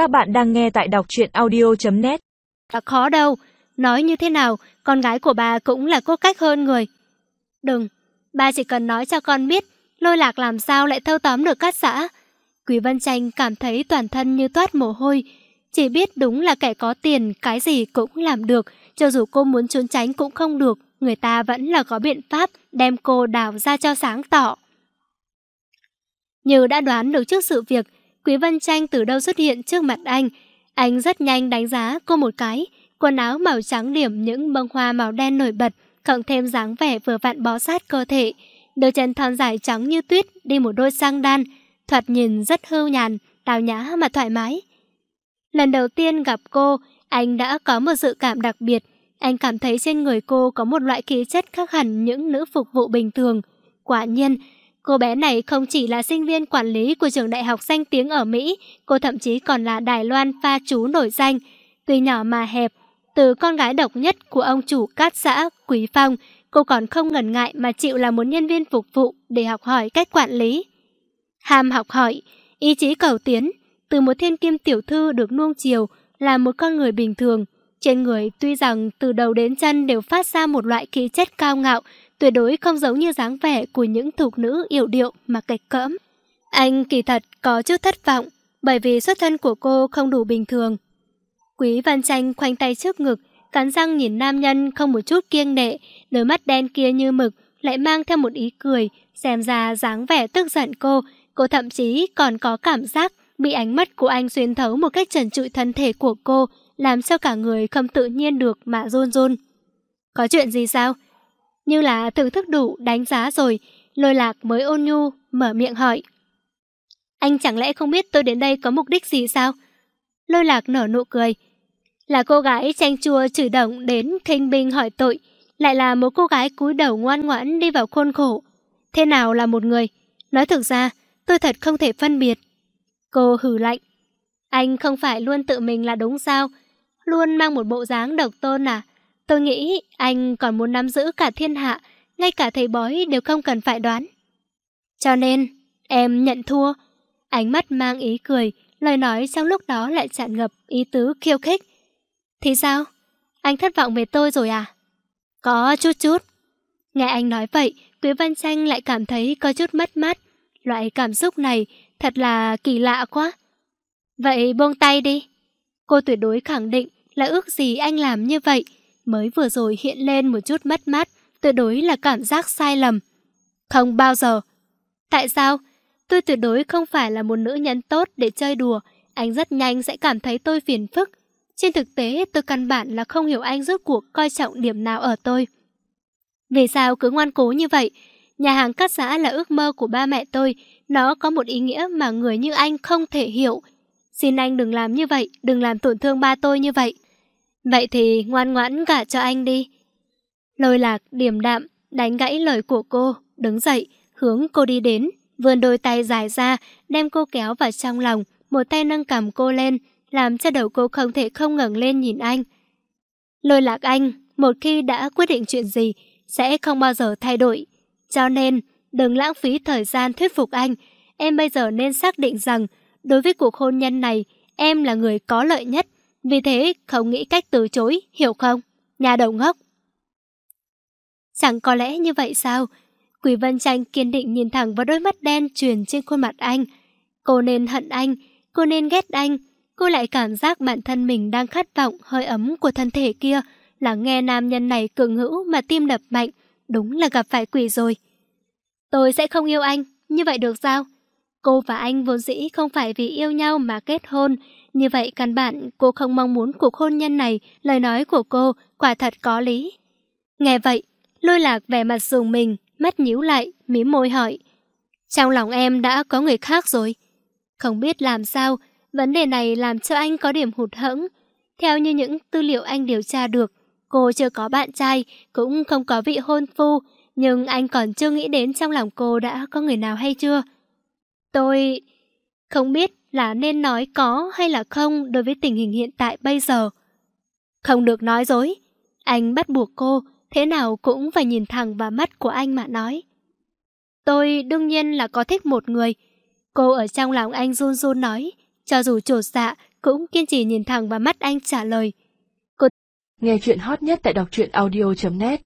Các bạn đang nghe tại đọc truyện audio.net Đã khó đâu, nói như thế nào, con gái của bà cũng là cốt cách hơn người. Đừng, ba chỉ cần nói cho con biết, lôi lạc làm sao lại thâu tóm được cát xã. Quý Vân Tranh cảm thấy toàn thân như toát mồ hôi, chỉ biết đúng là kẻ có tiền, cái gì cũng làm được, cho dù cô muốn trốn tránh cũng không được, người ta vẫn là có biện pháp đem cô đào ra cho sáng tỏ. Như đã đoán được trước sự việc, Quý Vân Tranh từ đâu xuất hiện trước mặt anh. Anh rất nhanh đánh giá cô một cái, quần áo màu trắng điểm những bông hoa màu đen nổi bật, cộng thêm dáng vẻ vừa vặn bó sát cơ thể. Đôi chân thon dài trắng như tuyết, đi một đôi sang đan, thoạt nhìn rất hưu nhàn, tào nhã mà thoải mái. Lần đầu tiên gặp cô, anh đã có một dự cảm đặc biệt. Anh cảm thấy trên người cô có một loại khí chất khác hẳn những nữ phục vụ bình thường. Quả nhiên, Cô bé này không chỉ là sinh viên quản lý của trường đại học danh tiếng ở Mỹ, cô thậm chí còn là Đài Loan pha chú nổi danh. Tuy nhỏ mà hẹp, từ con gái độc nhất của ông chủ cát xã Quý Phong, cô còn không ngần ngại mà chịu là một nhân viên phục vụ để học hỏi cách quản lý. Ham học hỏi, ý chí cầu tiến, từ một thiên kim tiểu thư được nuông chiều là một con người bình thường. Trên người tuy rằng từ đầu đến chân đều phát ra một loại khí chất cao ngạo, tuyệt đối không giống như dáng vẻ của những thục nữ yểu điệu mà kịch cỡm. Anh kỳ thật có chút thất vọng, bởi vì xuất thân của cô không đủ bình thường. Quý Văn Tranh khoanh tay trước ngực, cắn răng nhìn nam nhân không một chút kiêng nệ, đôi mắt đen kia như mực, lại mang theo một ý cười, xem ra dáng vẻ tức giận cô, cô thậm chí còn có cảm giác bị ánh mắt của anh xuyên thấu một cách trần trụi thân thể của cô, làm cho cả người không tự nhiên được mà run run. Có chuyện gì sao? Như là thưởng thức đủ đánh giá rồi, lôi lạc mới ôn nhu, mở miệng hỏi. Anh chẳng lẽ không biết tôi đến đây có mục đích gì sao? Lôi lạc nở nụ cười. Là cô gái tranh chua chửi động đến khinh binh hỏi tội, lại là một cô gái cúi đầu ngoan ngoãn đi vào khuôn khổ. Thế nào là một người? Nói thực ra, tôi thật không thể phân biệt. Cô hử lạnh. Anh không phải luôn tự mình là đúng sao? Luôn mang một bộ dáng độc tôn à? Tôi nghĩ anh còn muốn nắm giữ cả thiên hạ, ngay cả thầy bói đều không cần phải đoán. Cho nên, em nhận thua. Ánh mắt mang ý cười, lời nói trong lúc đó lại tràn ngập ý tứ khiêu khích. Thì sao? Anh thất vọng về tôi rồi à? Có chút chút. Nghe anh nói vậy, Quý Văn Tranh lại cảm thấy có chút mất mát. Loại cảm xúc này thật là kỳ lạ quá. Vậy buông tay đi. Cô tuyệt đối khẳng định là ước gì anh làm như vậy mới vừa rồi hiện lên một chút mất mát, tuyệt đối là cảm giác sai lầm. Không bao giờ. Tại sao? Tôi tuyệt đối không phải là một nữ nhân tốt để chơi đùa, anh rất nhanh sẽ cảm thấy tôi phiền phức. Trên thực tế, tôi căn bản là không hiểu anh rốt cuộc coi trọng điểm nào ở tôi. Vì sao cứ ngoan cố như vậy? Nhà hàng cắt giã là ước mơ của ba mẹ tôi, nó có một ý nghĩa mà người như anh không thể hiểu. Xin anh đừng làm như vậy, đừng làm tổn thương ba tôi như vậy. Vậy thì ngoan ngoãn gả cho anh đi. Lôi lạc điềm đạm, đánh gãy lời của cô, đứng dậy, hướng cô đi đến, vươn đôi tay dài ra, đem cô kéo vào trong lòng, một tay nâng cầm cô lên, làm cho đầu cô không thể không ngẩng lên nhìn anh. Lôi lạc anh, một khi đã quyết định chuyện gì, sẽ không bao giờ thay đổi. Cho nên, đừng lãng phí thời gian thuyết phục anh. Em bây giờ nên xác định rằng, đối với cuộc hôn nhân này, em là người có lợi nhất, vì thế không nghĩ cách từ chối, hiểu không? Nhà đầu ngốc. Chẳng có lẽ như vậy sao? Quỷ Vân Tranh kiên định nhìn thẳng vào đôi mắt đen truyền trên khuôn mặt anh. Cô nên hận anh, cô nên ghét anh. Cô lại cảm giác bản thân mình đang khát vọng hơi ấm của thân thể kia. Là nghe nam nhân này cường hữu mà tim đập mạnh. Đúng là gặp phải quỷ rồi. Tôi sẽ không yêu anh, như vậy được sao? Cô và anh vốn dĩ không phải vì yêu nhau mà kết hôn, như vậy căn bản cô không mong muốn cuộc hôn nhân này, lời nói của cô quả thật có lý. Nghe vậy, lôi lạc vẻ mặt dùng mình, mắt nhíu lại, mím môi hỏi. Trong lòng em đã có người khác rồi. Không biết làm sao, vấn đề này làm cho anh có điểm hụt hẫng. Theo như những tư liệu anh điều tra được, cô chưa có bạn trai, cũng không có vị hôn phu, nhưng anh còn chưa nghĩ đến trong lòng cô đã có người nào hay chưa. Tôi không biết là nên nói có hay là không đối với tình hình hiện tại bây giờ. Không được nói dối. Anh bắt buộc cô, thế nào cũng phải nhìn thẳng vào mắt của anh mà nói. Tôi đương nhiên là có thích một người. Cô ở trong lòng anh run run nói, cho dù trột dạ, cũng kiên trì nhìn thẳng vào mắt anh trả lời. Nghe chuyện hot nhất tại đọc truyện audio.net